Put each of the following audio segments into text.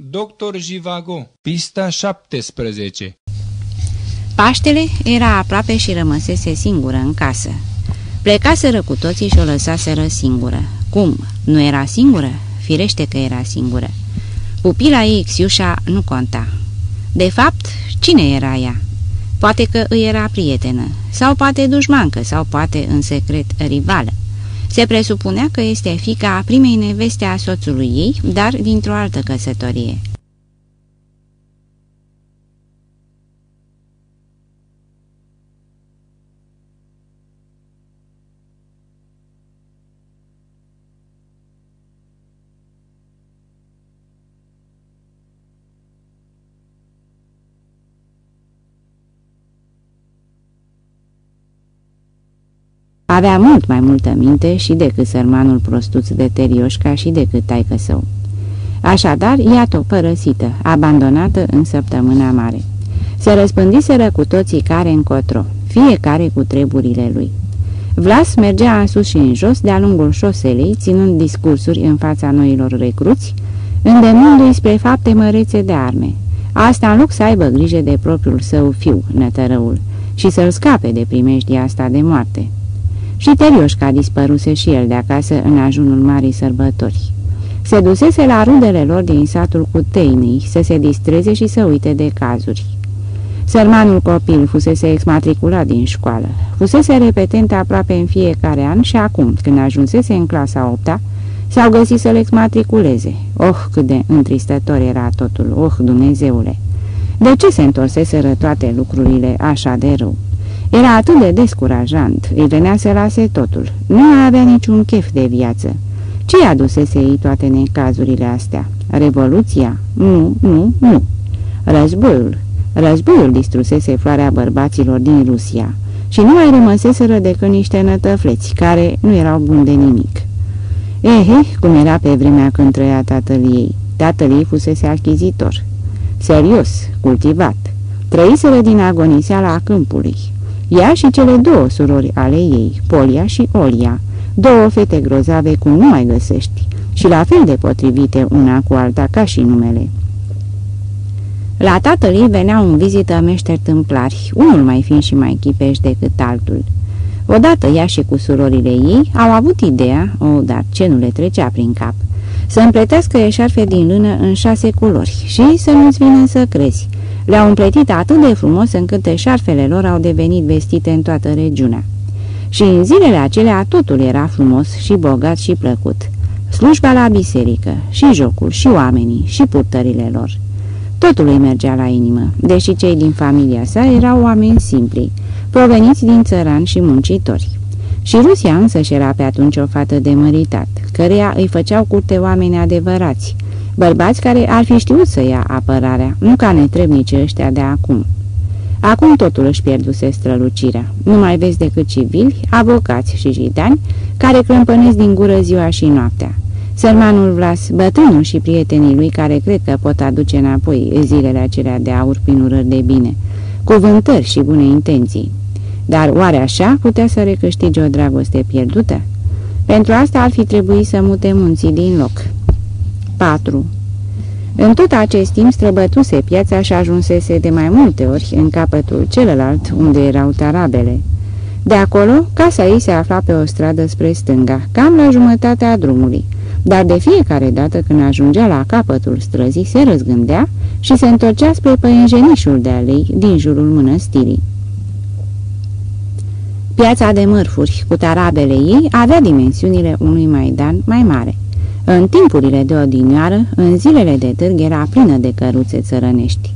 Dr. Jivago, pista 17 Paștele era aproape și rămăsese singură în casă. Plecaseră cu toții și o lăsaseră singură. Cum? Nu era singură? Firește că era singură. Pupila ei, Xiușa, nu conta. De fapt, cine era ea? Poate că îi era prietenă, sau poate dușmancă, sau poate în secret rivală. Se presupunea că este fica primei neveste a soțului ei, dar dintr-o altă căsătorie. Avea mult mai multă minte și decât sărmanul prostuț de Terioșca și decât taică său. Așadar, iată-o părăsită, abandonată în săptămâna mare. Se răspândiseră cu toții care încotro, fiecare cu treburile lui. Vlas mergea în sus și în jos de-a lungul șoselei, ținând discursuri în fața noilor recruți, îndemnându-i spre fapte mărețe de arme. Asta în loc să aibă grijă de propriul său fiu, nătărăul, și să-l scape de primejdia asta de moarte. Și Terioșca dispăruse și el de acasă în ajunul marii sărbători. Se dusese la rudele lor din satul cu teinii să se distreze și să uite de cazuri. Sărmanul copil fusese exmatriculat din școală, fusese repetent aproape în fiecare an și acum, când ajunsese în clasa 8 -a, s-au găsit să-l exmatriculeze. Oh, cât de întristător era totul, oh, Dumnezeule! De ce se întorseseră toate lucrurile așa de rău? Era atât de descurajant, îi venea să lase totul. Nu mai avea niciun chef de viață. Ce adusese ei toate necazurile astea? Revoluția? Nu, nu, nu. Războiul. Războiul distrusese floarea bărbaților din Rusia și nu mai rămăseseră decât niște nătăfleți, care nu erau buni de nimic. Ehe, cum era pe vremea când trăia tatăl ei. Tatăl ei fusese achizitor. Serios, cultivat. Trăiseră din agoniseala câmpului. Ea și cele două surori ale ei, Polia și Olia, două fete grozave cum nu mai găsești și la fel de potrivite una cu alta ca și numele. La tatăl ei veneau în vizită meșteri tâmplari, unul mai fin și mai chipeș decât altul. Odată ea și cu surorile ei au avut ideea, o, dar ce nu le trecea prin cap, să împletească eșarfe din lână în șase culori și să nu-ți vină să crezi, le-au împletit atât de frumos încât eșarfele lor au devenit vestite în toată regiunea. Și în zilele acelea totul era frumos și bogat și plăcut. Slujba la biserică, și jocul, și oamenii, și purtările lor. Totul îi mergea la inimă, deși cei din familia sa erau oameni simpli, proveniți din țărani și muncitori. Și Rusia însă și era pe atunci o fată de măritat, căreia îi făceau curte oameni adevărați, Bărbați care ar fi știut să ia apărarea, nu ca netrebnici ăștia de acum. Acum totul își pierduse strălucirea. Nu mai vezi decât civili, avocați și jidani, care crâmpănesc din gură ziua și noaptea. Sărmanul Vlas, bătrânul și prietenii lui care cred că pot aduce înapoi zilele acelea de aur prin urări de bine, cuvântări și bune intenții. Dar oare așa putea să recâștige o dragoste pierdută? Pentru asta ar fi trebuit să mute munții din loc. 4. În tot acest timp străbătuse piața și ajunsese de mai multe ori în capătul celălalt unde erau tarabele. De acolo, casa ei se afla pe o stradă spre stânga, cam la jumătatea drumului, dar de fiecare dată când ajungea la capătul străzii se răzgândea și se întorcea spre păienjenișul de alei din jurul mănăstirii. Piața de mărfuri cu tarabele ei avea dimensiunile unui maidan mai mare. În timpurile de odinioară, în zilele de târg era plină de căruțe țărănești.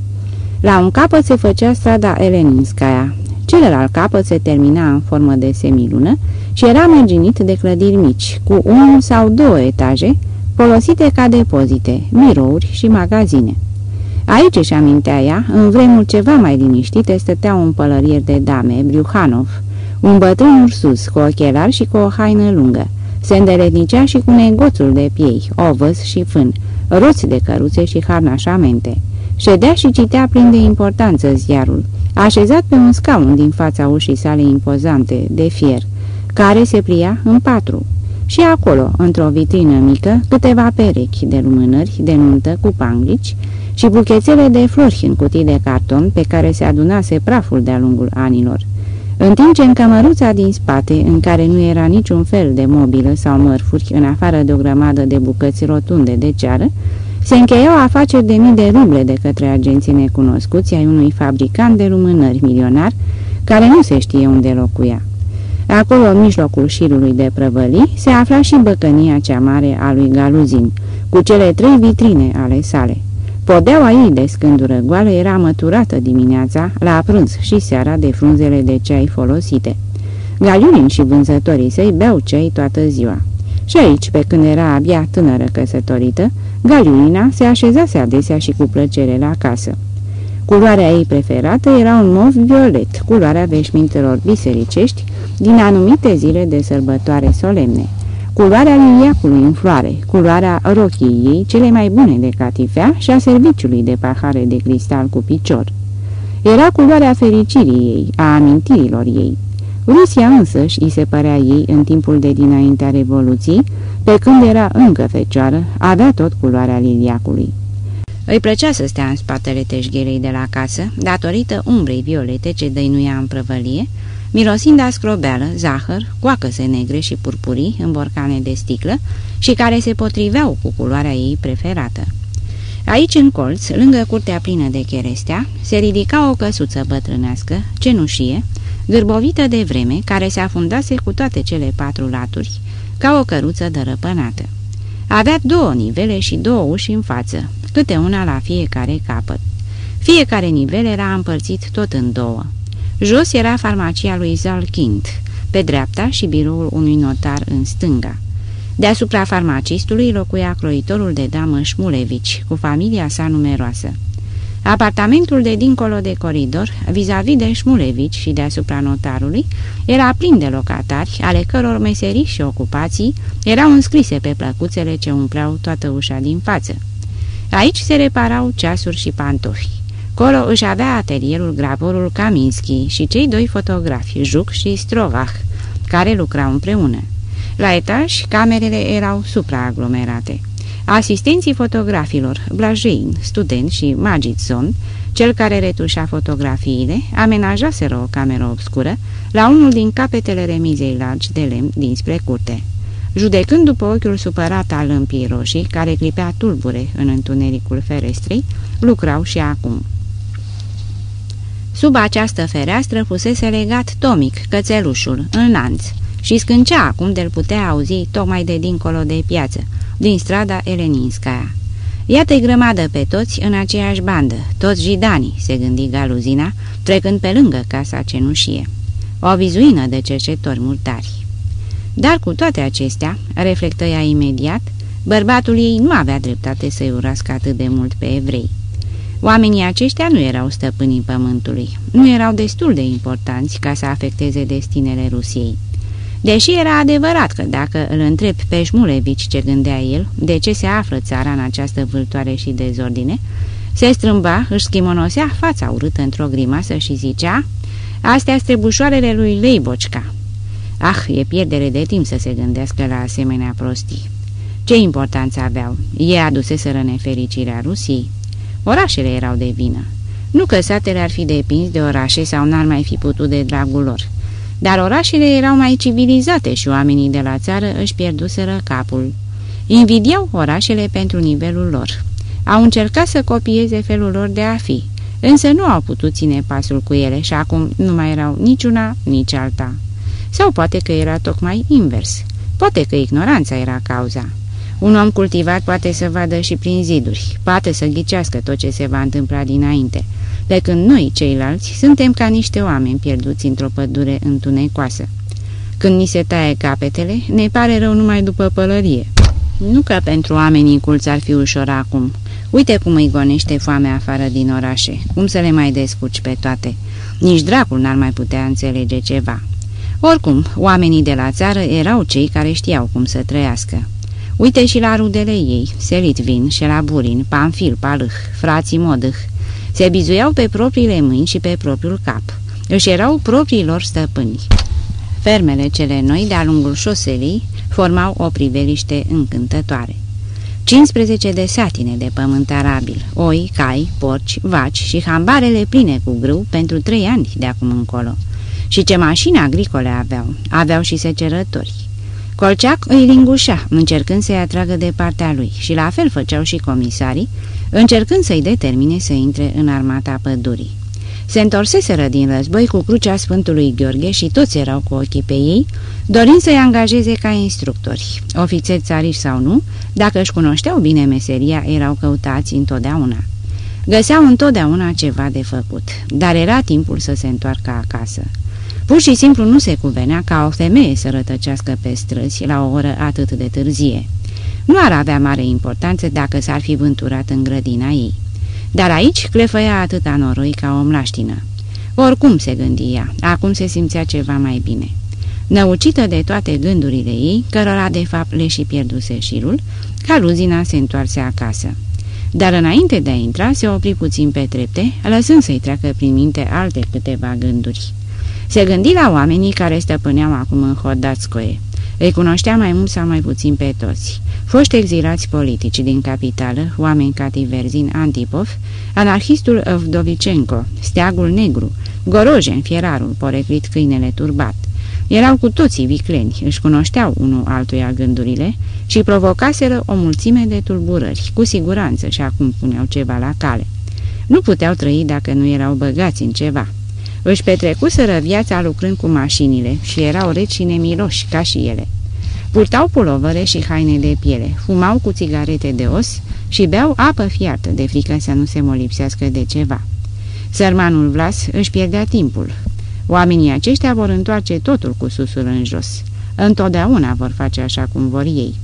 La un capăt se făcea strada Eleninskaya, celălalt capăt se termina în formă de semilună și era mărginit de clădiri mici, cu unul sau două etaje, folosite ca depozite, birouri și magazine. Aici își amintea ea, în vremuri ceva mai liniștite, stătea un pălărier de dame, Briuhanov, un bătrân ursus cu ochelari și cu o haină lungă, se îndeletnicea și cu negoțul de piei, ovăz și fân, roți de căruțe și harnașamente. Ședea și citea plin de importanță ziarul, așezat pe un scaun din fața ușii sale impozante, de fier, care se plia în patru. și acolo, într-o vitrină mică, câteva perechi de lumânări de nuntă cu panglici și buchețele de flori în cutii de carton pe care se adunase praful de-a lungul anilor. În timp ce în cămăruța din spate, în care nu era niciun fel de mobilă sau mărfuri, în afară de o grămadă de bucăți rotunde de ceară, se încheiau afaceri de mii de ruble de către agenții necunoscuți ai unui fabricant de lumânări milionar, care nu se știe unde locuia. Acolo, în mijlocul șirului de prăvălii, se afla și băcănia cea mare a lui Galuzin, cu cele trei vitrine ale sale. Podeaua ei de scândură goală era măturată dimineața, la prânz și seara de frunzele de ceai folosite. Galiurin și vânzătorii săi beau ceai toată ziua. Și aici, pe când era abia tânără căsătorită, Galiulina se așezase adesea și cu plăcere la casă. Culoarea ei preferată era un mov violet, culoarea veșmintelor bisericești din anumite zile de sărbătoare solemne. Culoarea liliacului în floare, culoarea rochiei ei, cele mai bune de catifea și a serviciului de pahare de cristal cu picior. Era culoarea fericirii ei, a amintirilor ei. Rusia însăși îi se părea ei în timpul de dinaintea Revoluției, pe când era încă fecioară, avea tot culoarea liliacului. Îi plăcea să stea în spatele teșgherei de la casă, datorită umbrei violete ce dăinuia în prăvălie, mirosind a scrobeală, zahăr, coacăse negre și purpurii în borcane de sticlă și care se potriveau cu culoarea ei preferată. Aici, în colț, lângă curtea plină de cherestea, se ridica o căsuță bătrânească, cenușie, gârbovită de vreme, care se afundase cu toate cele patru laturi, ca o căruță dărăpânată. Avea două nivele și două uși în față, câte una la fiecare capăt. Fiecare nivel era împărțit tot în două. Jos era farmacia lui Zalkind, pe dreapta și biroul unui notar în stânga. Deasupra farmacistului locuia croitorul de damă Șmulevici, cu familia sa numeroasă. Apartamentul de dincolo de coridor, vis-a-vis -vis de Șmulevici și deasupra notarului, era plin de locatari, ale căror meserii și ocupații erau înscrise pe plăcuțele ce umpleau toată ușa din față. Aici se reparau ceasuri și pantofi. Colo își avea atelierul gravorul Kaminski și cei doi fotografi, Juc și Strovach, care lucrau împreună. La etaj, camerele erau supraaglomerate. Asistenții fotografilor, Blajein, student și Magidson, cel care retușa fotografiile, amenajaseră o cameră obscură la unul din capetele remizei largi de lemn dinspre curte. Judecând după ochiul supărat al lămpii roșii, care clipea tulbure în întunericul ferestrei, lucrau și acum. Sub această fereastră fusese legat Tomic, cățelușul, în lanț, și scâncea acum de-l putea auzi tocmai de dincolo de piață, din strada Eleninskaya. Iată-i grămadă pe toți în aceeași bandă, toți jidanii, se gândi Galuzina, trecând pe lângă casa cenușie. O vizuină de cercetori murtari. Dar cu toate acestea, reflectă ea imediat, bărbatul ei nu avea dreptate să-i urască atât de mult pe evrei. Oamenii aceștia nu erau stăpânii pământului, nu erau destul de importanți ca să afecteze destinele Rusiei. Deși era adevărat că dacă îl întreb pe Șmulevici ce gândea el, de ce se află țara în această vâltoare și dezordine, se strâmba, își schimonosea fața urâtă într-o grimasă și zicea Astea strebușoarele lui Leibocca. Ah, e pierdere de timp să se gândească la asemenea prostii. Ce importanță aveau? Ei aduseseră nefericirea Rusiei? Orașele erau de vină. Nu că satele ar fi depins de orașe sau n-ar mai fi putut de dragul lor. Dar orașele erau mai civilizate și oamenii de la țară își pierduseră capul. Invidiau orașele pentru nivelul lor. Au încercat să copieze felul lor de a fi, însă nu au putut ține pasul cu ele și acum nu mai erau niciuna, nici alta. Sau poate că era tocmai invers. Poate că ignoranța era cauza. Un om cultivat poate să vadă și prin ziduri, poate să ghicească tot ce se va întâmpla dinainte, pe când noi, ceilalți, suntem ca niște oameni pierduți într-o pădure întunecoasă. Când ni se taie capetele, ne pare rău numai după pălărie. Nu că pentru oamenii culți ar fi ușor acum. Uite cum îi gonește foamea afară din orașe, cum să le mai descurci pe toate. Nici dracul n-ar mai putea înțelege ceva. Oricum, oamenii de la țară erau cei care știau cum să trăiască. Uite și la rudele ei, Selitvin, Burin, Panfil, Palâh, frații Modâh. Se bizuiau pe propriile mâini și pe propriul cap. Își erau propriilor stăpâni. Fermele cele noi de-a lungul șoselii formau o priveliște încântătoare. 15 de satine de pământ arabil, oi, cai, porci, vaci și hambarele pline cu grâu pentru trei ani de acum încolo. Și ce mașini agricole aveau, aveau și secerători. Colceac îi lingușea, încercând să-i atragă de partea lui și la fel făceau și comisarii, încercând să-i determine să intre în armata pădurii. Se întorseseră din război cu crucea Sfântului Gheorghe și toți erau cu ochii pe ei, dorind să-i angajeze ca instructori. Ofițeri țariși sau nu, dacă își cunoșteau bine meseria, erau căutați întotdeauna. Găseau întotdeauna ceva de făcut, dar era timpul să se întoarcă acasă. Pur și simplu nu se cuvenea ca o femeie să rătăcească pe străzi la o oră atât de târzie. Nu ar avea mare importanță dacă s-ar fi vânturat în grădina ei. Dar aici clefăia atâta noroi ca o mlaștină. Oricum se gândia, acum se simțea ceva mai bine. Năucită de toate gândurile ei, cărora de fapt le și pierduse șirul, caluzina se întoarse acasă. Dar înainte de a intra, se opri puțin pe trepte, lăsând să-i treacă prin minte alte câteva gânduri. Se gândi la oamenii care stăpâneau acum în Hodatskoe. Îi cunoștea mai mult sau mai puțin pe toți. Foști exilați politici din capitală, oameni ca Tiverzin Antipov, anarhistul Vdovicenko, Steagul Negru, Gorojen, fierarul, poreclit câinele turbat. Erau cu toții vicleni, își cunoșteau unul altuia gândurile și provocaseră o mulțime de tulburări, cu siguranță și acum puneau ceva la cale. Nu puteau trăi dacă nu erau băgați în ceva. Își petrecuseră viața lucrând cu mașinile și erau reci și nemiloși, ca și ele. Purtau pulovăre și haine de piele, fumau cu țigarete de os și beau apă fiartă de frică să nu se molipsească de ceva. Sărmanul Vlas își pierdea timpul. Oamenii aceștia vor întoarce totul cu susul în jos. Întotdeauna vor face așa cum vor ei.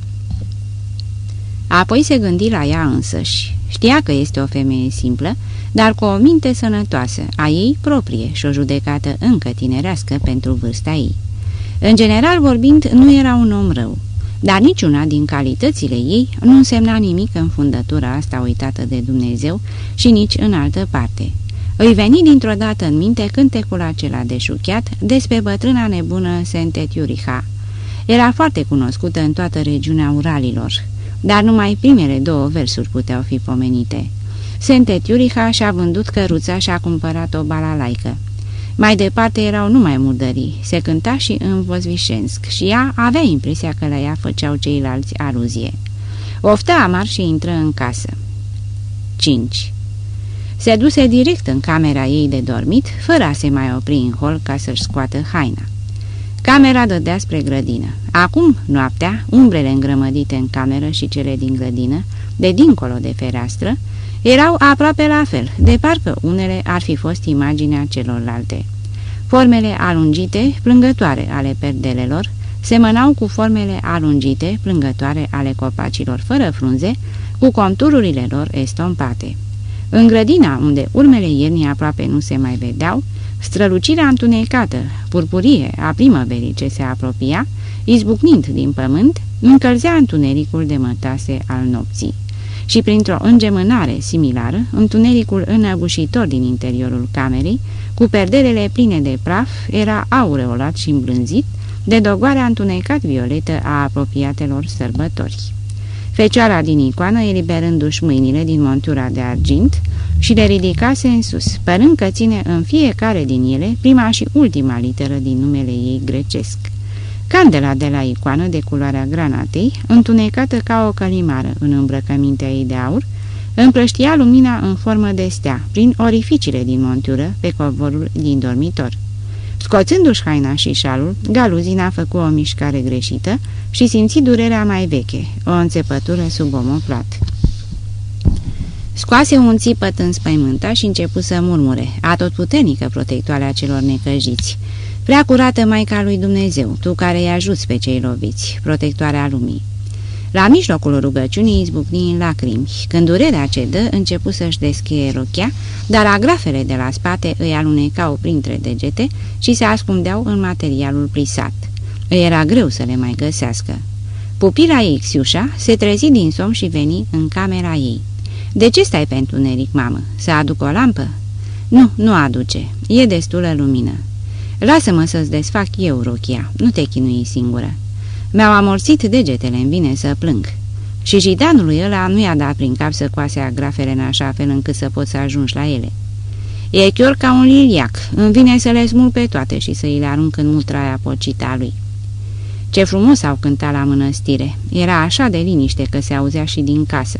Apoi se gândi la ea însăși. Știa că este o femeie simplă, dar cu o minte sănătoasă, a ei proprie și o judecată încă tinerească pentru vârsta ei. În general vorbind, nu era un om rău, dar niciuna din calitățile ei nu însemna nimic în fundătura asta uitată de Dumnezeu și nici în altă parte. Îi veni dintr-o dată în minte cântecul acela de șuchiat despre bătrâna nebună Sentetiuriha. Era foarte cunoscută în toată regiunea Uralilor, dar numai primele două versuri puteau fi pomenite. Sentetiuriha și-a vândut căruța și a cumpărat o balalaică. Mai departe erau numai murdării, se cânta și în Vozvișensk și ea avea impresia că la ea făceau ceilalți aluzie. Oftă amar și intră în casă. 5. Se duse direct în camera ei de dormit, fără a se mai opri în hol ca să-și scoată haina. Camera dădea spre grădină. Acum, noaptea, umbrele îngrămădite în cameră și cele din grădină, de dincolo de fereastră, erau aproape la fel, de parcă unele ar fi fost imaginea celorlalte. Formele alungite, plângătoare ale perdelelor, semănau cu formele alungite, plângătoare ale copacilor fără frunze, cu contururile lor estompate. În grădina, unde urmele iernii aproape nu se mai vedeau, strălucirea întunecată, purpurie a primăverii ce se apropia, izbucnind din pământ, încălzea întunericul de mătase al nopții și printr-o îngemânare similară, întunericul înăbușitor din interiorul camerei, cu perderele pline de praf, era aureolat și îmblânzit de dogoarea întunecat violetă a apropiatelor sărbători. Fecioara din icoană, eliberându-și mâinile din montura de argint și le ridicase în sus, părând că ține în fiecare din ele prima și ultima literă din numele ei grecesc. Candela de la icoană de culoarea granatei, întunecată ca o călimară în îmbrăcămintea ei de aur, împrăștia lumina în formă de stea, prin orificiile din montură, pe covorul din dormitor. Scoțându-și haina și șalul, Galuzina făcu o mișcare greșită și simți durerea mai veche, o înțepătură sub omoplat. Scoase un țipăt înspăimântat și începu să murmure, atotputernică protectoare a celor necăjiți. Prea curată Maica lui Dumnezeu, tu care îi ajuți pe cei loviți, protectoarea lumii. La mijlocul rugăciunii izbucni în lacrimi. Când durerea cedă, începu să-și deschie rochea, dar agrafele de la spate îi alunecau printre degete și se ascundeau în materialul plisat. Îi era greu să le mai găsească. Pupila ei, Xiușa, se trezi din somn și veni în camera ei. De ce stai pentru neric, mamă? Să aduc o lampă?" Nu, nu aduce. E destulă lumină." Lasă-mă să-ți desfac eu rochia, nu te chinui singură. Mi-au amorțit degetele, îmi vine să plâng. Și gitanului ăla nu i-a dat prin cap să coase agrafele în așa fel încât să poți să ajungi la ele. E chior ca un liliac, îmi vine să le smul pe toate și să îi le arunc în mutraia pocita lui. Ce frumos au cântat la mănăstire, era așa de liniște că se auzea și din casă.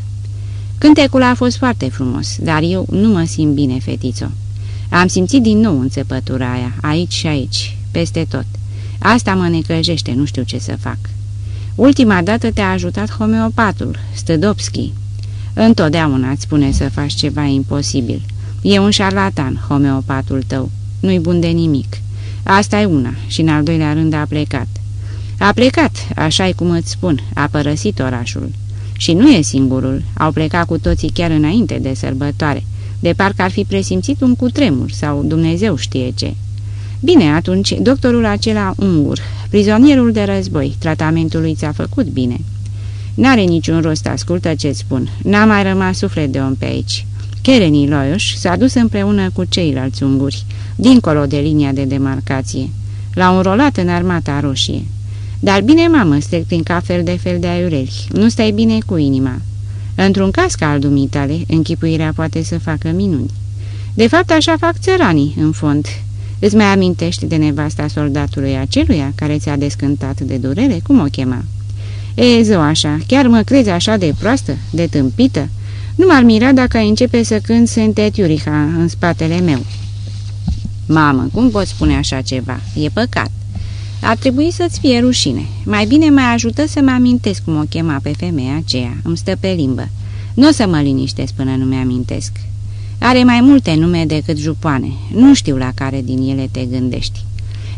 Cântecul a fost foarte frumos, dar eu nu mă simt bine, fetițo. Am simțit din nou înțepătura aia, aici și aici, peste tot. Asta mă necăjește, nu știu ce să fac. Ultima dată te-a ajutat homeopatul, Stădopski. Întotdeauna îți spune să faci ceva imposibil. E un șarlatan, homeopatul tău. Nu-i bun de nimic. Asta e una și în al doilea rând a plecat. A plecat, așa-i cum îți spun, a părăsit orașul. Și nu e singurul, au plecat cu toții chiar înainte de sărbătoare, de parcă ar fi presimțit un cutremur sau Dumnezeu știe ce. Bine, atunci, doctorul acela ungur, prizonierul de război, tratamentul lui ți-a făcut bine. N-are niciun rost, ascultă ce-ți spun, n-a mai rămas suflet de om pe aici. Kereni Loioș s-a dus împreună cu ceilalți unguri, dincolo de linia de demarcație. L-au înrolat în armata roșie. Dar bine, mamă, stec prin ca fel de fel de aiureli. Nu stai bine cu inima. Într-un caz ca al dumitale, închipuirea poate să facă minuni. De fapt, așa fac țăranii, în fond. Îți mai amintești de nevasta soldatului aceluia care ți-a descântat de durere? Cum o chema? E, zău așa, chiar mă crezi așa de proastă, de tâmpită? Nu m-ar mira dacă ai începe să cânt Sente Tiuriha în spatele meu. Mamă, cum poți spune așa ceva? E păcat. Ar trebui să-ți fie rușine. Mai bine mai ajută să mă amintesc cum o chema pe femeia aceea. Îmi stă pe limbă. Nu o să mă liniștesc până nu mi-amintesc. Are mai multe nume decât jupoane. Nu știu la care din ele te gândești.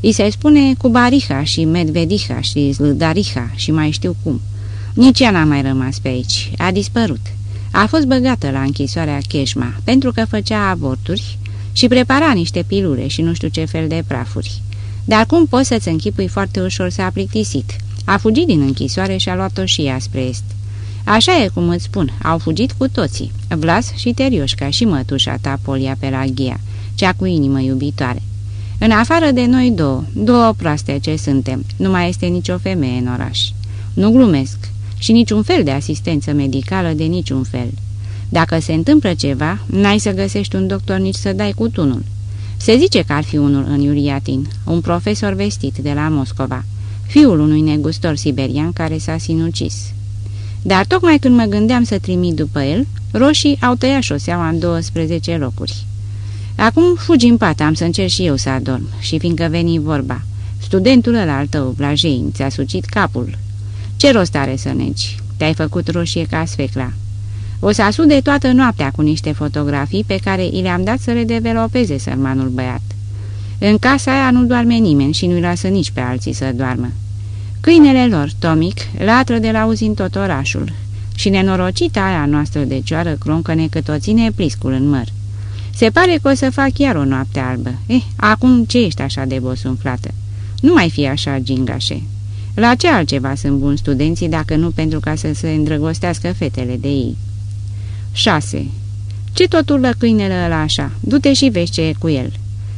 I se spune Cubariha și Medvediha și Zlădariha și mai știu cum. Nici ea n-a mai rămas pe aici. A dispărut. A fost băgată la închisoarea Cheșma pentru că făcea avorturi și prepara niște pilule și nu știu ce fel de prafuri. Dar cum poți să-ți închipui foarte ușor s-a plictisit? A fugit din închisoare și a luat-o și ea spre est. Așa e cum îți spun, au fugit cu toții, Vlas și Terioșca și mătușa ta, Polia Pelagia, cea cu inimă iubitoare. În afară de noi două, două proaste ce suntem, nu mai este nicio femeie în oraș. Nu glumesc și niciun fel de asistență medicală de niciun fel. Dacă se întâmplă ceva, n-ai să găsești un doctor nici să dai cu tunul. Se zice că ar fi unul în Iuriatin, un profesor vestit de la Moscova, fiul unui negustor siberian care s-a sinucis. Dar tocmai când mă gândeam să trimit după el, roșii au tăiat șoseaua în 12 locuri. Acum fugi în pat, am să încerc și eu să adorm, și fiindcă veni vorba, studentul ăla al tău, Blajein, ți-a sucit capul. Ce rost are să negi? Te-ai făcut roșie ca sfecla. O să asude toată noaptea cu niște fotografii pe care i le-am dat să le developeze sărmanul băiat. În casa aia nu doarme nimeni și nu-i lasă nici pe alții să doarmă. Câinele lor, Tomic, latră de la uzi în tot orașul și nenorocita aia noastră de cioară croncăne cât o ține pliscul în măr. Se pare că o să fac chiar o noapte albă. Eh, acum ce ești așa de bosunflată? Nu mai fi așa, gingașe. La ce altceva sunt buni studenții dacă nu pentru ca să se îndrăgostească fetele de ei? 6. Ce tot urlă câinele ăla așa? Du-te și vezi ce e cu el.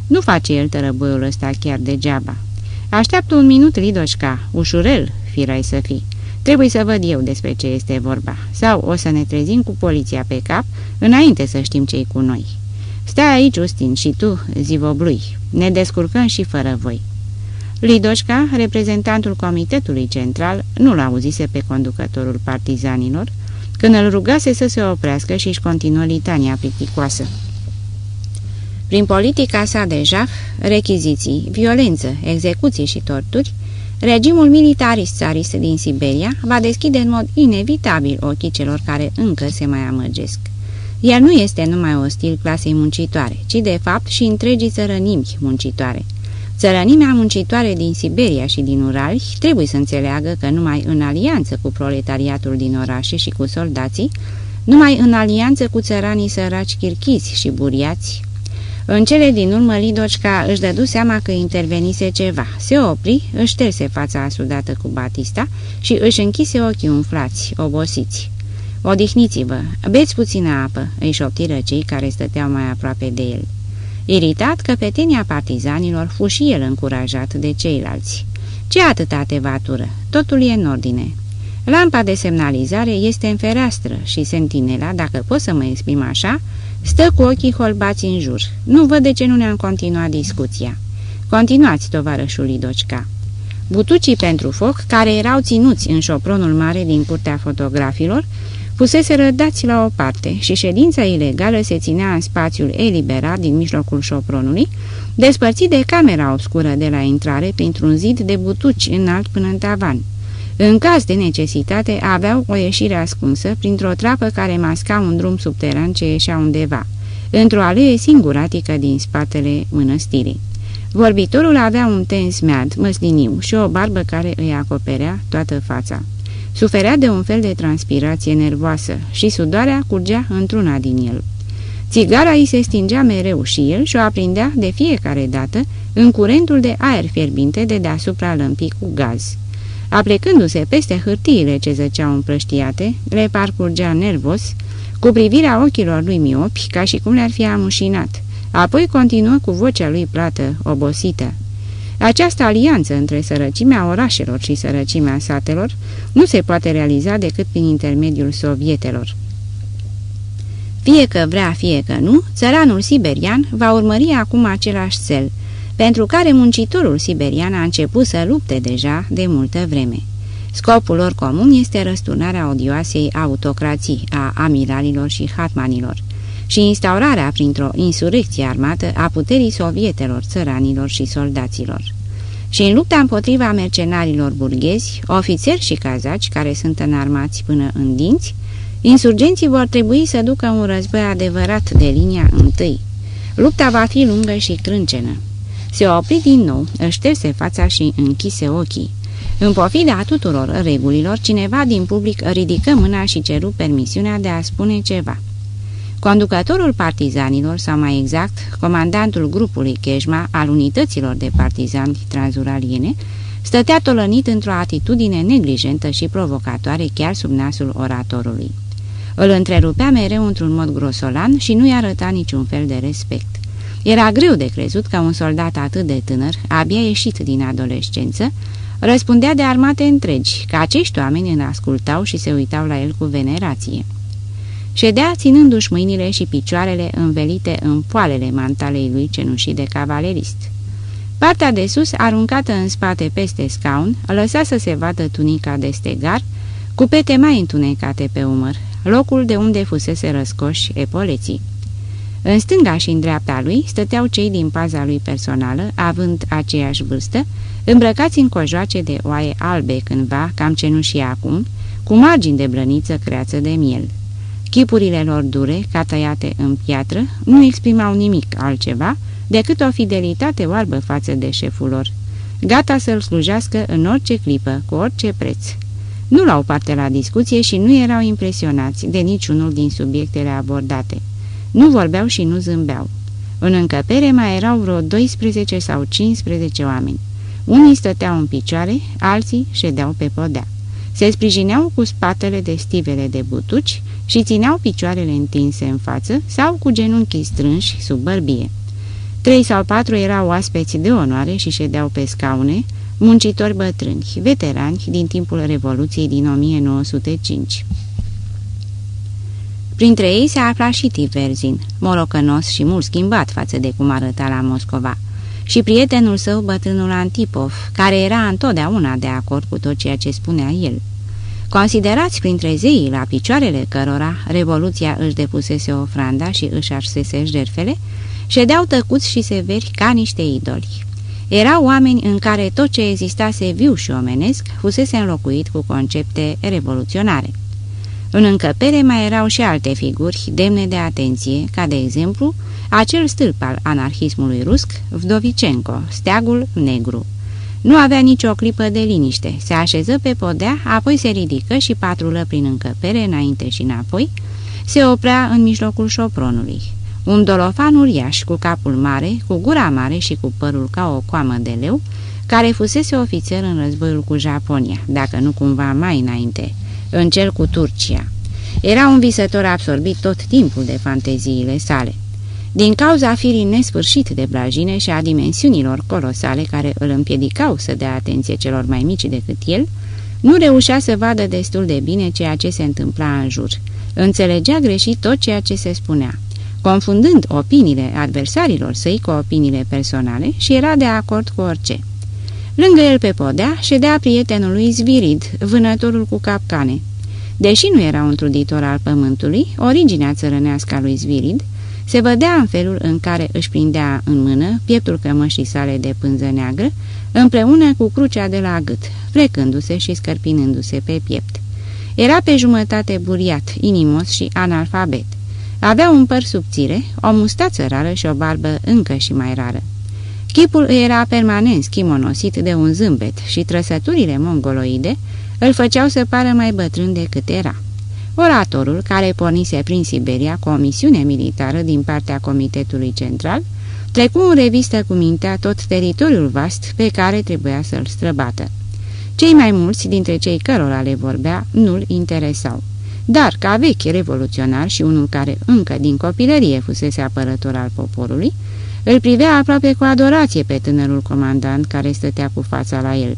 Nu face el tărăboiul ăsta chiar degeaba. Așteaptă un minut, Lidoșca, ușurel, firai să fii. Trebuie să văd eu despre ce este vorba. Sau o să ne trezim cu poliția pe cap, înainte să știm ce cu noi. Stai aici, Ustin, și tu, zivoblui. Ne descurcăm și fără voi. Lidoșca, reprezentantul comitetului central, nu l-auzise pe conducătorul partizanilor, când îl rugase să se oprească și își continuă litania plicticoasă. Prin politica sa de jaf, rechiziții, violență, execuții și torturi, regimul militarist-țarist din Siberia va deschide în mod inevitabil ochii celor care încă se mai amăgesc. El nu este numai ostil clasei muncitoare, ci de fapt și întregii țărănimi muncitoare. Țărănimea muncitoare din Siberia și din Urali trebuie să înțeleagă că numai în alianță cu proletariatul din orașe și cu soldații, numai în alianță cu țăranii săraci chirchiți și buriați, în cele din urmă, Lidocca își dădu seama că intervenise ceva. Se opri, își șterse fața asudată cu Batista și își închise ochii umflați, obosiți. Odihniți-vă, beți puțină apă, îi șoptiră cei care stăteau mai aproape de el. Iritat, căpetenia partizanilor fu și el încurajat de ceilalți. Ce atâta tevatură? Totul e în ordine. Lampa de semnalizare este în fereastră și sentinela, dacă pot să mă exprim așa, stă cu ochii holbați în jur. Nu văd de ce nu ne-am continuat discuția. Continuați, tovarășul Lidocica. Butucii pentru foc, care erau ținuți în șopronul mare din curtea fotografilor, fusese rădați la o parte și ședința ilegală se ținea în spațiul eliberat din mijlocul șopronului, despărțit de camera obscură de la intrare printr-un zid de butuci înalt până în tavan. În caz de necesitate, aveau o ieșire ascunsă printr-o trapă care masca un drum subteran ce ieșea undeva, într-o alee singuratică din spatele mănăstirii. Vorbitorul avea un ten smead, măsliniu și o barbă care îi acoperea toată fața. Suferea de un fel de transpirație nervoasă și sudoarea curgea într-una din el. Țigara îi se stingea mereu și el și o aprindea de fiecare dată în curentul de aer fierbinte de deasupra lămpii cu gaz. Aplecându-se peste hârtiile ce zăceau împrăștiate, le parcurgea nervos, cu privirea ochilor lui miopi, ca și cum le-ar fi amușinat. Apoi continuă cu vocea lui plată, obosită. Această alianță între sărăcimea orașelor și sărăcimea satelor nu se poate realiza decât prin intermediul sovietelor. Fie că vrea, fie că nu, țăranul siberian va urmări acum același cel, pentru care muncitorul siberian a început să lupte deja de multă vreme. Scopul lor comun este răsturnarea odioasei autocrații a amiralilor și hatmanilor și instaurarea printr-o insurecție armată a puterii sovietelor, țăranilor și soldaților. Și în lupta împotriva mercenarilor burghezi, ofițeri și cazaci care sunt înarmați până în dinți, insurgenții vor trebui să ducă un război adevărat de linia întâi. Lupta va fi lungă și crâncenă. Se opri din nou, își șterse fața și închise ochii. În pofida tuturor regulilor, cineva din public ridică mâna și ceru permisiunea de a spune ceva. Conducătorul partizanilor, sau mai exact, comandantul grupului Chejma al unităților de partizani transuraliene, stătea tolănit într-o atitudine neglijentă și provocatoare chiar sub nasul oratorului. Îl întrerupea mereu într-un mod grosolan și nu-i arăta niciun fel de respect. Era greu de crezut că un soldat atât de tânăr, abia ieșit din adolescență, răspundea de armate întregi, că acești oameni îl ascultau și se uitau la el cu venerație. Ședea ținându-și mâinile și picioarele învelite în poalele mantalei lui cenușii de cavalerist. Partea de sus, aruncată în spate peste scaun, lăsa să se vadă tunica de stegar, cu pete mai întunecate pe umăr, locul de unde fusese răscoși epoleții. În stânga și în dreapta lui stăteau cei din paza lui personală, având aceeași vârstă, îmbrăcați în cojoace de oaie albe cândva, cam cenușii acum, cu margini de brăniță creață de miel. Chipurile lor dure, ca tăiate în piatră, nu exprimau nimic altceva decât o fidelitate oarbă față de șeful lor, gata să-l slujească în orice clipă, cu orice preț. Nu luau parte la discuție și nu erau impresionați de niciunul din subiectele abordate. Nu vorbeau și nu zâmbeau. În încăpere mai erau vreo 12 sau 15 oameni. Unii stăteau în picioare, alții ședeau pe podea. Se sprijineau cu spatele de stivele de butuci și țineau picioarele întinse în față sau cu genunchii strânși sub bărbie. Trei sau patru erau oaspeți de onoare și ședeau pe scaune, muncitori bătrâni, veterani din timpul Revoluției din 1905. Printre ei se afla și Tiverzin, morocănos și mult schimbat față de cum arăta la Moscova, și prietenul său, bătrânul Antipov, care era întotdeauna de acord cu tot ceea ce spunea el. Considerați printre zeii la picioarele cărora Revoluția își depusese ofranda și își arsese jerfele, ședeau tăcuți și severi ca niște idoli. Erau oameni în care tot ce existase viu și omenesc fusese înlocuit cu concepte revoluționare. În încăpere mai erau și alte figuri demne de atenție, ca de exemplu acel stâlp al anarhismului rusc, Vdovicenko, steagul negru. Nu avea nicio clipă de liniște, se așeză pe podea, apoi se ridică și patrulă prin încăpere, înainte și înapoi, se oprea în mijlocul șopronului. Un dolofan uriaș cu capul mare, cu gura mare și cu părul ca o coamă de leu, care fusese ofițer în războiul cu Japonia, dacă nu cumva mai înainte, în cel cu Turcia. Era un visător absorbit tot timpul de fanteziile sale. Din cauza firii nesfârșit de brajine și a dimensiunilor colosale care îl împiedicau să dea atenție celor mai mici decât el, nu reușea să vadă destul de bine ceea ce se întâmpla în jur. Înțelegea greșit tot ceea ce se spunea, confundând opiniile adversarilor săi cu opiniile personale și era de acord cu orice. Lângă el pe podea ședea prietenul lui Zvirid, vânătorul cu capcane. Deși nu era un truditor al pământului, originea țărănească a lui Zvirid se vedea în felul în care își prindea în mână pieptul cămășii sale de pânză neagră, împreună cu crucea de la gât, frecându-se și scărpinându-se pe piept. Era pe jumătate buriat, inimos și analfabet. Avea un păr subțire, o mustață rară și o barbă încă și mai rară. Chipul era permanent schimonosit de un zâmbet și trăsăturile mongoloide îl făceau să pară mai bătrân decât era. Oratorul, care pornise prin Siberia cu o misiune militară din partea Comitetului Central, trecu în revistă cu mintea tot teritoriul vast pe care trebuia să-l străbată. Cei mai mulți dintre cei cărora le vorbea nu-l interesau. Dar, ca vechi revoluționar și unul care încă din copilărie fusese apărător al poporului, îl privea aproape cu adorație pe tânărul comandant care stătea cu fața la el.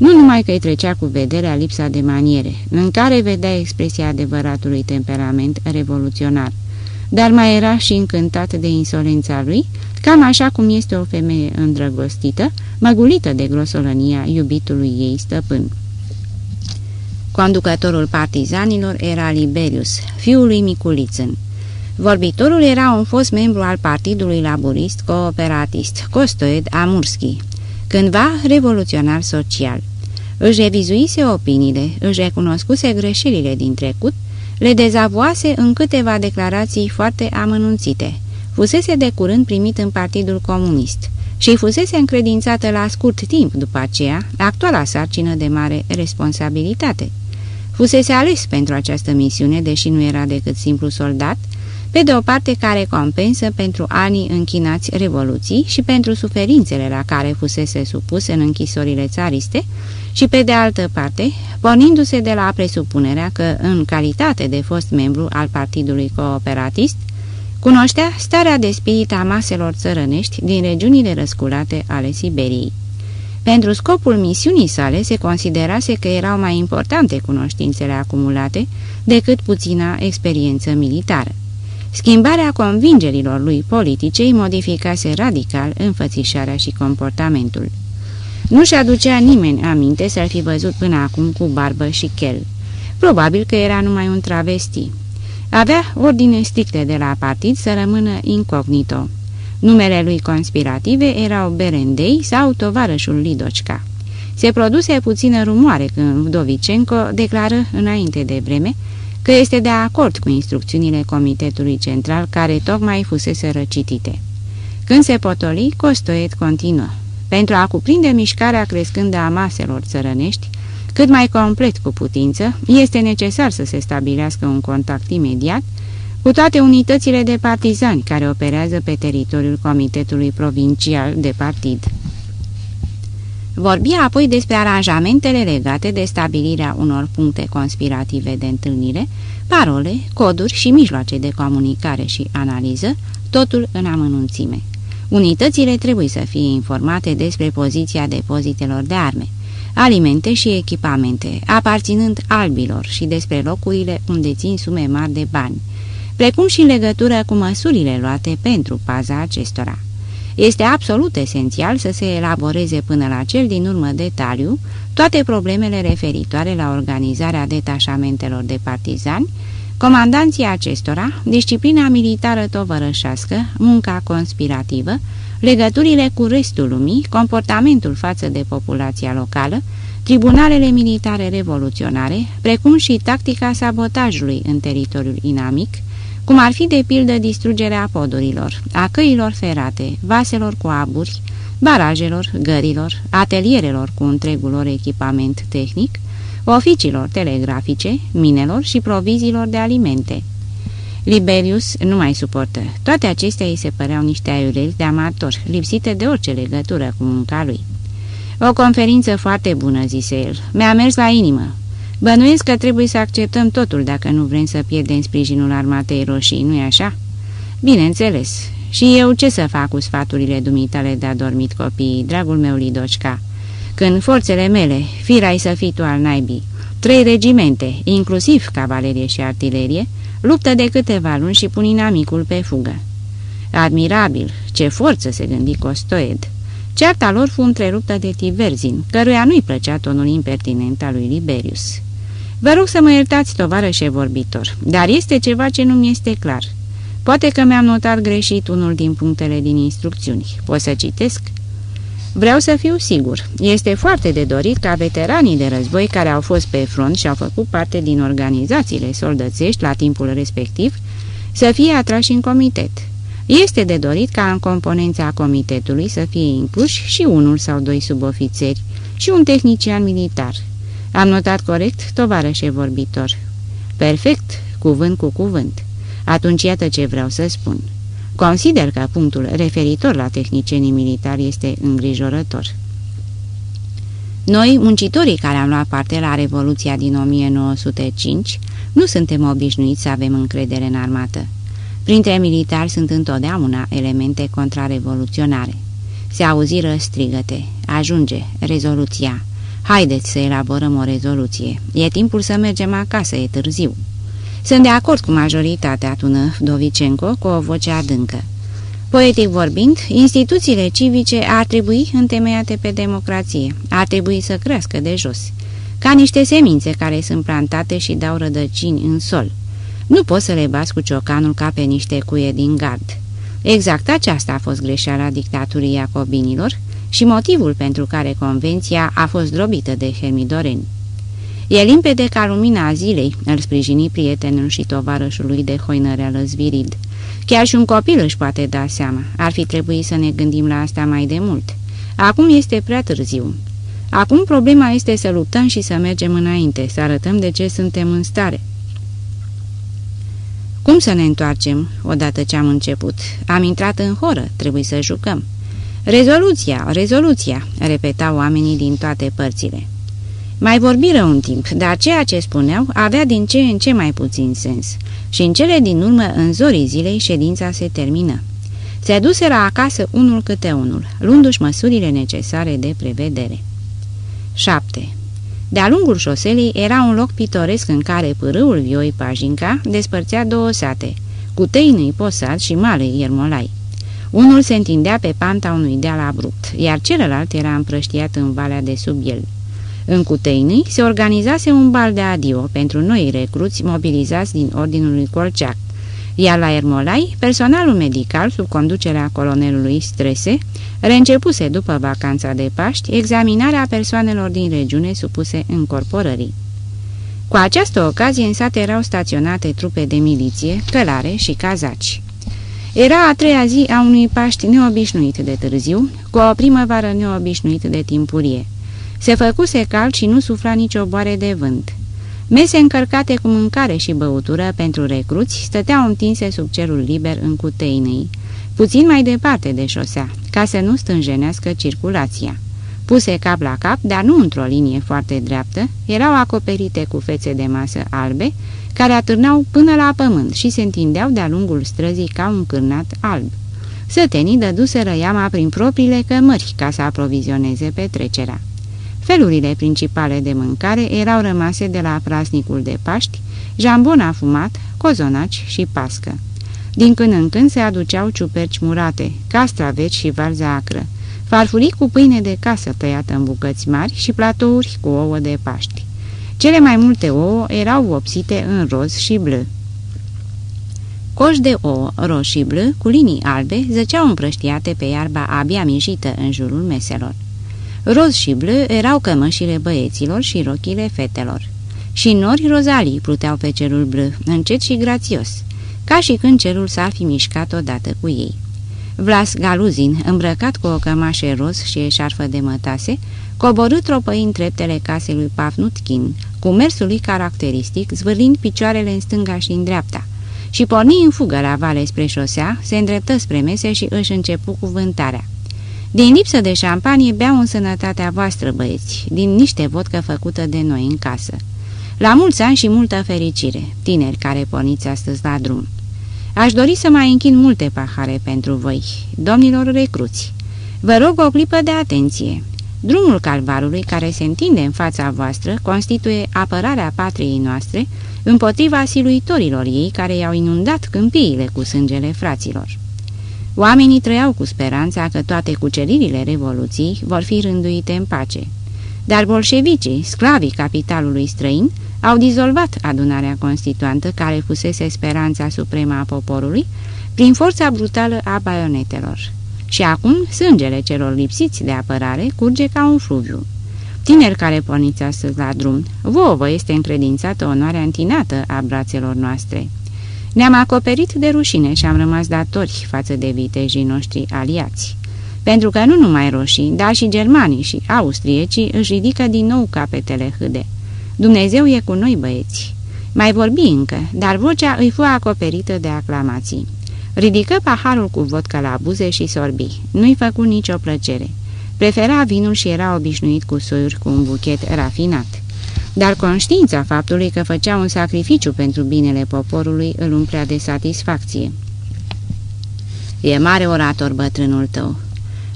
Nu numai că îi trecea cu vederea lipsa de maniere, în care vedea expresia adevăratului temperament revoluționar, dar mai era și încântat de insolența lui, cam așa cum este o femeie îndrăgostită, măgulită de grosolănia iubitului ei stăpân. Conducătorul partizanilor era Liberius, fiul lui Miculițân. Vorbitorul era un fost membru al Partidului Laborist Cooperatist, Costoed Amurski, cândva revoluționar social. Își revizuise opiniile, își recunoscuse greșelile din trecut, le dezavoase în câteva declarații foarte amănunțite. Fusese de curând primit în Partidul Comunist și fusese încredințată la scurt timp după aceea actuala sarcină de mare responsabilitate. Fusese ales pentru această misiune, deși nu era decât simplu soldat, pe de o parte ca recompensă pentru anii închinați revoluții și pentru suferințele la care fusese supus în închisorile țariste, și pe de altă parte, pornindu-se de la presupunerea că, în calitate de fost membru al Partidului Cooperatist, cunoștea starea de spirit a maselor țărănești din regiunile răsculate ale Siberiei. Pentru scopul misiunii sale se considerase că erau mai importante cunoștințele acumulate decât puțina experiență militară. Schimbarea convingerilor lui politice îi modificase radical înfățișarea și comportamentul. Nu-și aducea nimeni aminte să-l fi văzut până acum cu barbă și chel. Probabil că era numai un travesti. Avea ordine stricte de la partid să rămână incognito. Numele lui conspirative erau Berendei sau tovarășul Lidocca. Se produse puțină rumoare când Vdovicenko declară înainte de vreme că este de acord cu instrucțiunile Comitetului Central care tocmai fusese răcitite. Când se potoli, Costoet continuă. Pentru a cuprinde mișcarea crescândă a maselor țărănești, cât mai complet cu putință, este necesar să se stabilească un contact imediat cu toate unitățile de partizani care operează pe teritoriul Comitetului Provincial de Partid. Vorbia apoi despre aranjamentele legate de stabilirea unor puncte conspirative de întâlnire, parole, coduri și mijloace de comunicare și analiză, totul în amănunțime. Unitățile trebuie să fie informate despre poziția depozitelor de arme, alimente și echipamente, aparținând albilor și despre locurile unde țin sume mari de bani, precum și în legătură cu măsurile luate pentru paza acestora. Este absolut esențial să se elaboreze până la cel din urmă detaliu toate problemele referitoare la organizarea detașamentelor de partizani, comandanții acestora, disciplina militară tovărășească, munca conspirativă, legăturile cu restul lumii, comportamentul față de populația locală, tribunalele militare revoluționare, precum și tactica sabotajului în teritoriul inamic, cum ar fi de pildă distrugerea podurilor, a căilor ferate, vaselor cu aburi, barajelor, gărilor, atelierelor cu întregul lor echipament tehnic, oficiilor telegrafice, minelor și provizilor de alimente. Liberius nu mai suportă. Toate acestea îi se păreau niște aiureli de amator, lipsite de orice legătură cu munca lui. O conferință foarte bună, zise el. Mi-a mers la inimă. Bănuiesc că trebuie să acceptăm totul dacă nu vrem să pierdem sprijinul armatei roșii, nu-i așa? Bineînțeles. Și eu ce să fac cu sfaturile dumitale de adormit copiii, dragul meu Lidoșca? Când forțele mele, firai să fii tu al naibii, trei regimente, inclusiv cavalerie și artilerie, luptă de câteva luni și pun inamicul pe fugă. Admirabil, ce forță se gândi Costoed! Cearta lor fu întreruptă de Tiverzin, căruia nu-i plăcea tonul impertinent al lui Liberius. Vă rog să mă iertați, tovarășe vorbitor, dar este ceva ce nu mi este clar. Poate că mi-am notat greșit unul din punctele din instrucțiuni. Pot să citesc? Vreau să fiu sigur. Este foarte de dorit ca veteranii de război care au fost pe front și au făcut parte din organizațiile soldățești la timpul respectiv să fie atrași în comitet. Este de dorit ca în componența comitetului să fie incluși și unul sau doi subofițeri și un tehnician militar. Am notat corect, tovarășe vorbitor. Perfect, cuvânt cu cuvânt. Atunci iată ce vreau să spun. Consider că punctul referitor la tehnicienii militari este îngrijorător. Noi, muncitorii care am luat parte la Revoluția din 1905, nu suntem obișnuiți să avem încredere în armată. Printre militari sunt întotdeauna elemente contrarevoluționare. Se auziră strigăte, ajunge, rezoluția. Haideți să elaborăm o rezoluție. E timpul să mergem acasă, e târziu. Sunt de acord cu majoritatea, tună Dovicenco cu o voce adâncă. Poetic vorbind, instituțiile civice ar trebui întemeiate pe democrație, ar trebui să crească de jos, ca niște semințe care sunt plantate și dau rădăcini în sol. Nu poți să le bați cu ciocanul ca pe niște cuie din gard. Exact aceasta a fost greșeala dictaturii iacobinilor și motivul pentru care convenția a fost drobită de hermidoreni. E limpede ca lumina zilei, îl sprijini prietenul și tovarășul lui de hoinăreală zvirid. Chiar și un copil își poate da seama. Ar fi trebuit să ne gândim la asta mai de mult. Acum este prea târziu. Acum problema este să luptăm și să mergem înainte, să arătăm de ce suntem în stare. Cum să ne întoarcem odată ce am început? Am intrat în horă, trebuie să jucăm. Rezoluția, rezoluția, repetau oamenii din toate părțile. Mai vorbiră un timp, dar ceea ce spuneau avea din ce în ce mai puțin sens. Și în cele din urmă, în zorii zilei, ședința se termină. Se duseră acasă unul câte unul, luându-și măsurile necesare de prevedere. 7. De-a lungul șoselei era un loc pitoresc în care pârâul vioi Pajinca despărțea două sate, cu tăinui posat și male iermolai. Unul se întindea pe panta unui deal abrupt, iar celălalt era împrăștiat în valea de sub el. În Cuteinii se organizase un bal de adio pentru noi recruți mobilizați din Ordinul lui Colceac, iar la Ermolai, personalul medical, sub conducerea colonelului Strese, reîncepuse după vacanța de Paști examinarea persoanelor din regiune supuse încorporării. Cu această ocazie în sat erau staționate trupe de miliție, călare și cazaci. Era a treia zi a unui Paști neobișnuit de târziu, cu o primăvară neobișnuit de timpurie. Se făcuse cald și nu sufla nicio boare de vânt. Mese încărcate cu mâncare și băutură pentru recruți stăteau întinse sub cerul liber în cuteinei, puțin mai departe de șosea, ca să nu stânjenească circulația. Puse cap la cap, dar nu într-o linie foarte dreaptă, erau acoperite cu fețe de masă albe, care atârnau până la pământ și se întindeau de-a lungul străzii ca un cârnat alb. Sătenii dăduseră iama prin propriile cămări ca să aprovizioneze petrecerea. Felurile principale de mâncare erau rămase de la praznicul de Paști, jambon afumat, cozonaci și pască. Din când în când se aduceau ciuperci murate, castraveci și varză acră, farfurii cu pâine de casă tăiată în bucăți mari și platouri cu ouă de Paști. Cele mai multe ouă erau vopsite în roz și bleu. Coși de ouă roz și bleu, cu linii albe, zăceau împrăștiate pe iarba abia mijită în jurul meselor. Roz și bleu erau cămășile băieților și rochile fetelor. Și nori rozalii pluteau pe cerul bleu, încet și grațios, ca și când cerul s-ar fi mișcat odată cu ei. Vlas Galuzin, îmbrăcat cu o cămașă roz și eșarfă de mătase, coborât tropăind treptele casei lui Pafnutkin, cu mersul lui caracteristic, zvârlind picioarele în stânga și în dreapta, și porni în fugă la vale spre șosea, se îndreptă spre mese și își începu cuvântarea. Din lipsă de șampanie beau în sănătatea voastră, băieți, din niște vodcă făcută de noi în casă. La mulți ani și multă fericire, tineri care porniți astăzi la drum. Aș dori să mai închin multe pahare pentru voi, domnilor recruți. Vă rog o clipă de atenție. Drumul calvarului care se întinde în fața voastră constituie apărarea patriei noastre împotriva siluitorilor ei care i-au inundat câmpiile cu sângele fraților. Oamenii trăiau cu speranța că toate cuceririle revoluției vor fi rânduite în pace. Dar bolșevicii, sclavii capitalului străin, au dizolvat adunarea constituantă care fusese speranța supremă a poporului prin forța brutală a baionetelor. Și acum sângele celor lipsiți de apărare curge ca un fluviu. Tineri care porniți astăzi la drum, vouă vă este încredințată onoarea întinată a brațelor noastre. Ne-am acoperit de rușine și am rămas datori față de vitejii noștri aliați. Pentru că nu numai roșii, dar și germanii și austriecii își ridică din nou capetele hâde. Dumnezeu e cu noi, băieți. Mai vorbi încă, dar vocea îi fu acoperită de aclamații. Ridică paharul cu vodka la buze și sorbi. Nu-i făcu nicio plăcere. Prefera vinul și era obișnuit cu soiuri cu un buchet rafinat. Dar conștiința faptului că făcea un sacrificiu pentru binele poporului îl umplea de satisfacție. E mare orator bătrânul tău.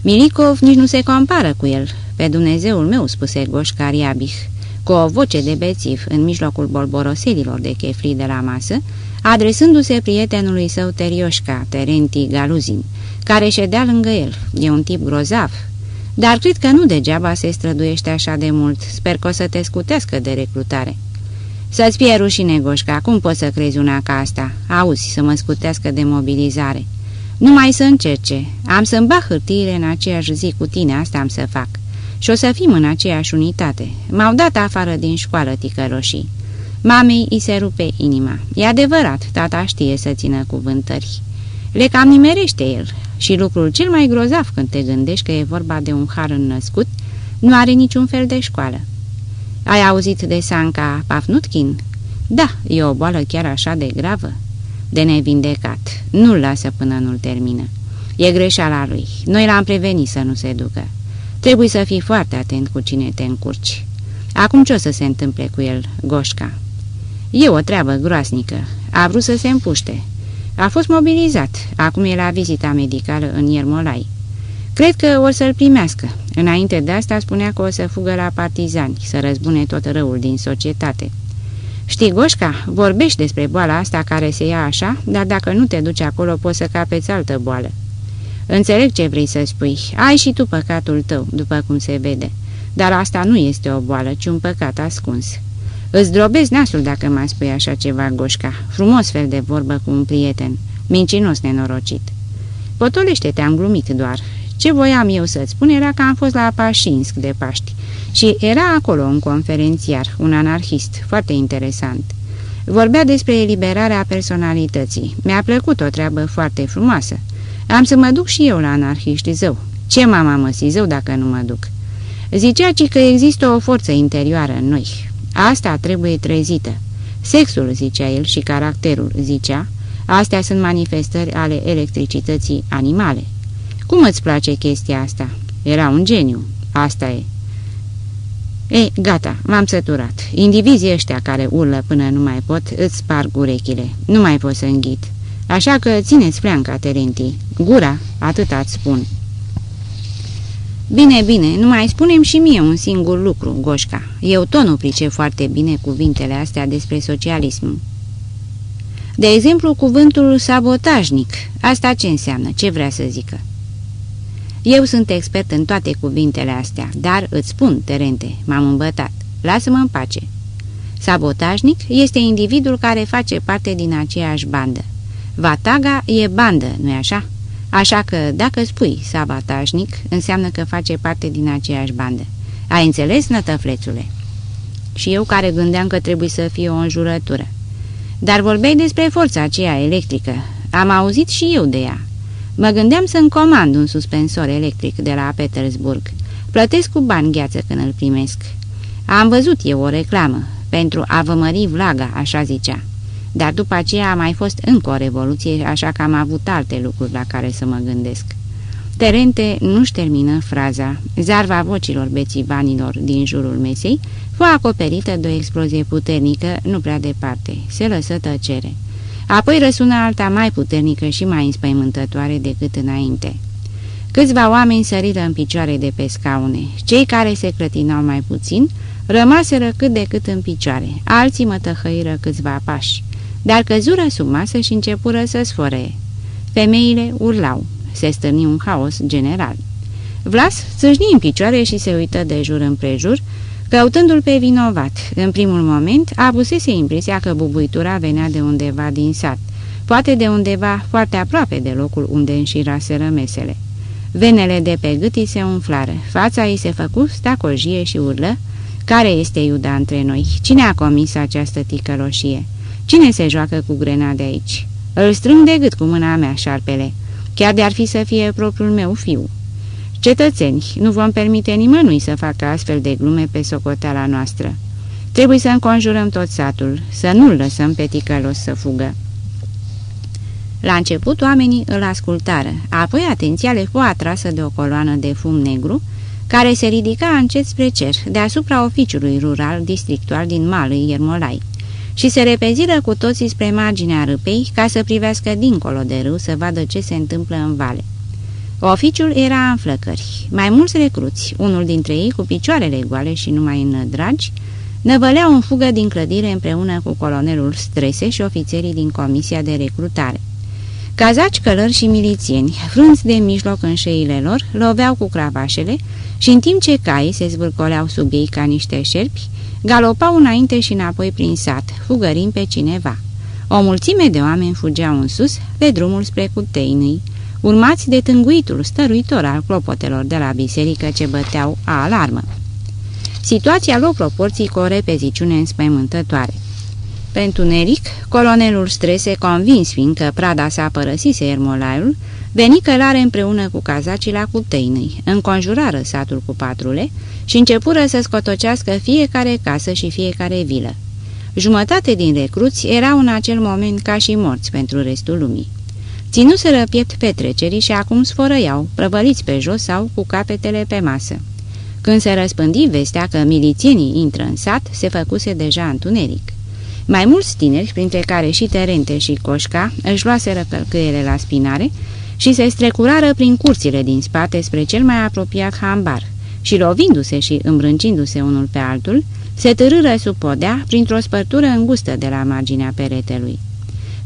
Milikov nici nu se compară cu el. Pe Dumnezeul meu, spuse Goșca Riabich, cu o voce de bețiv în mijlocul bolboroselilor de chefri de la masă, adresându-se prietenului său Terioșca, Terenti Galuzin, care ședea lângă el. E un tip grozav, dar cred că nu degeaba se străduiește așa de mult. Sper că o să te scutească de recrutare. Să-ți fie rușine, Goșca, cum poți să crezi una ca asta? Auzi, să mă scutească de mobilizare. Numai să încerce. Am să-mi bag hârtiile în aceeași zi cu tine, asta am să fac. Și o să fim în aceeași unitate. M-au dat afară din școală ticăroșii. Mamei îi se rupe inima. E adevărat, tata știe să țină cuvântări. Le cam nimerește el și lucrul cel mai grozav când te gândești că e vorba de un har înnăscut, nu are niciun fel de școală. Ai auzit de Sanca Pafnutkin? Da, e o boală chiar așa de gravă. De nevindecat. Nu-l lasă până nu-l termină. E greșeala lui. Noi l-am prevenit să nu se ducă. Trebuie să fii foarte atent cu cine te încurci. Acum ce o să se întâmple cu el, Goșca? E o treabă groasnică. A vrut să se împuște. A fost mobilizat. Acum e la vizita medicală în Iermolai. Cred că o să-l primească. Înainte de asta spunea că o să fugă la partizani, să răzbune tot răul din societate. Știi, Goșca, vorbești despre boala asta care se ia așa, dar dacă nu te duci acolo poți să capeți altă boală. Înțeleg ce vrei să spui. Ai și tu păcatul tău, după cum se vede. Dar asta nu este o boală, ci un păcat ascuns. Îți drobezi nasul dacă mai spui așa ceva, Goșca. Frumos fel de vorbă cu un prieten. Mincinos nenorocit. Potolește, te-am glumit doar. Ce voiam eu să-ți spun era că am fost la Pașinsk de Paști și era acolo un conferențiar, un anarhist, foarte interesant. Vorbea despre eliberarea personalității. Mi-a plăcut o treabă foarte frumoasă. Am să mă duc și eu la anarhiști zău. Ce mama mă zău dacă nu mă duc? Zicea ci că există o forță interioară în noi, Asta trebuie trezită. Sexul, zicea el, și caracterul, zicea, astea sunt manifestări ale electricității animale. Cum îți place chestia asta? Era un geniu. Asta e. Ei, gata, m-am săturat. Indivizii ăștia care urlă până nu mai pot, îți sparg urechile. Nu mai pot să înghit. Așa că țineți fleanca, Terenti. Gura, atât îți spun. Bine, bine, nu mai spunem și mie un singur lucru, Goșca. Eu tot nu pricep foarte bine cuvintele astea despre socialism. De exemplu, cuvântul sabotajnic. Asta ce înseamnă? Ce vrea să zică? Eu sunt expert în toate cuvintele astea, dar îți spun, Terente, m-am îmbătat. Lasă-mă în pace. Sabotajnic este individul care face parte din aceeași bandă. Vataga e bandă, nu-i așa? Așa că, dacă spui sabatajnic, înseamnă că face parte din aceeași bandă. Ai înțeles, nătăflețule? Și eu care gândeam că trebuie să fie o înjurătură. Dar vorbeai despre forța aceea electrică. Am auzit și eu de ea. Mă gândeam să-mi comand un suspensor electric de la Petersburg. Plătesc cu bani gheață când îl primesc. Am văzut eu o reclamă pentru a vă mări vlaga, așa zicea. Dar după aceea a mai fost încă o revoluție, așa că am avut alte lucruri la care să mă gândesc. Terente nu-și termină fraza. Zarva vocilor bețivanilor din jurul mesei fu acoperită de o explozie puternică, nu prea departe. Se lăsă tăcere. Apoi răsună alta mai puternică și mai înspăimântătoare decât înainte. Câțiva oameni săriră în picioare de pe scaune. Cei care se clătinau mai puțin rămaseră cât de cât în picioare, alții mătăhăiră câțiva pași, dar căzură sub masă și începură să sfore. Femeile urlau. Se stârni un haos general. Vlas țâșni în picioare și se uită de jur împrejur, căutându-l pe vinovat. În primul moment avusese impresia că bubuitura venea de undeva din sat, poate de undeva foarte aproape de locul unde înșiraseră mesele. Venele de pe gât îi se umflară, fața îi se făcu stacojie și urlă, care este Iuda între noi? Cine a comis această ticăloșie? Cine se joacă cu grenade aici? Îl strâng de gât cu mâna mea, șarpele. Chiar de-ar fi să fie propriul meu fiu. Cetățeni, nu vom permite nimănui să facă astfel de glume pe socoteala noastră. Trebuie să înconjurăm tot satul, să nu-l lăsăm pe ticălos să fugă. La început oamenii îl ascultară, apoi atenția le fu atrasă de o coloană de fum negru, care se ridica încet spre cer, deasupra oficiului rural districtual din malul Iermolai, și se repeziră cu toții spre marginea râpei ca să privească dincolo de râu să vadă ce se întâmplă în vale. Oficiul era în flăcări. Mai mulți recruți, unul dintre ei cu picioarele goale și numai în dragi, năvăleau în fugă din clădire împreună cu colonelul Strese și ofițerii din comisia de recrutare. Cazaci, călări și milițieni, frunți de mijloc în șeile lor, loveau cu cravașele și în timp ce caii se zvârcoleau sub ei ca niște șerpi, galopau înainte și înapoi prin sat, fugărind pe cineva. O mulțime de oameni fugeau în sus, pe drumul spre Cuteinii, urmați de tânguitul stăruitor al clopotelor de la biserică ce băteau a alarmă. Situația lua proporții cu o repeziciune înspăimântătoare. Pentru Neric, colonelul strese, convins fiindcă prada sa părăsise Ermolaiul, veni călare împreună cu cazacii la Cuteinii, înconjurară satul cu patrule și începură să scotocească fiecare casă și fiecare vilă. Jumătate din recruți erau în acel moment ca și morți pentru restul lumii. Ținuseră piept petrecerii și acum sfărăiau, prăvăliți pe jos sau cu capetele pe masă. Când se răspândi vestea că milițienii intră în sat, se făcuse deja întuneric. Mai mulți tineri, printre care și Terente și Coșca, își luaseră călcâiele la spinare și se strecurară prin curțile din spate spre cel mai apropiat hambar și, lovindu-se și îmbrâncindu-se unul pe altul, se târâră sub podea printr-o spărtură îngustă de la marginea peretelui.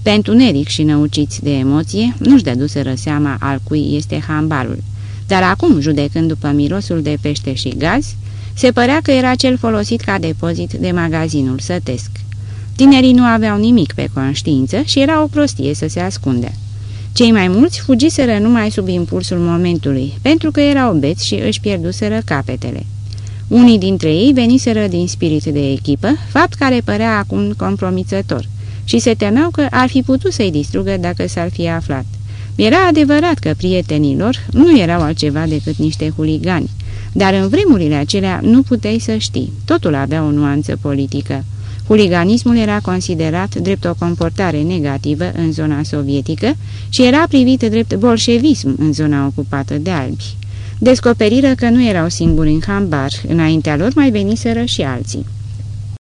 Pentru neric și năuciți de emoție, nu-și dăduseră seama al cui este hambarul, dar acum, judecând după mirosul de pește și gaz, se părea că era cel folosit ca depozit de magazinul sătesc. Tinerii nu aveau nimic pe conștiință și era o prostie să se ascundă. Cei mai mulți fugiseră numai sub impulsul momentului, pentru că erau beți și își pierduseră capetele. Unii dintre ei veniseră din spirit de echipă, fapt care părea acum compromițător, și se temeau că ar fi putut să-i distrugă dacă s-ar fi aflat. Era adevărat că prietenii lor nu erau altceva decât niște huligani, dar în vremurile acelea nu puteai să știi, totul avea o nuanță politică. Huliganismul era considerat drept o comportare negativă în zona sovietică și era privit drept bolșevism în zona ocupată de albi. Descoperiră că nu erau singuri în hambar, înaintea lor mai veniseră și alții.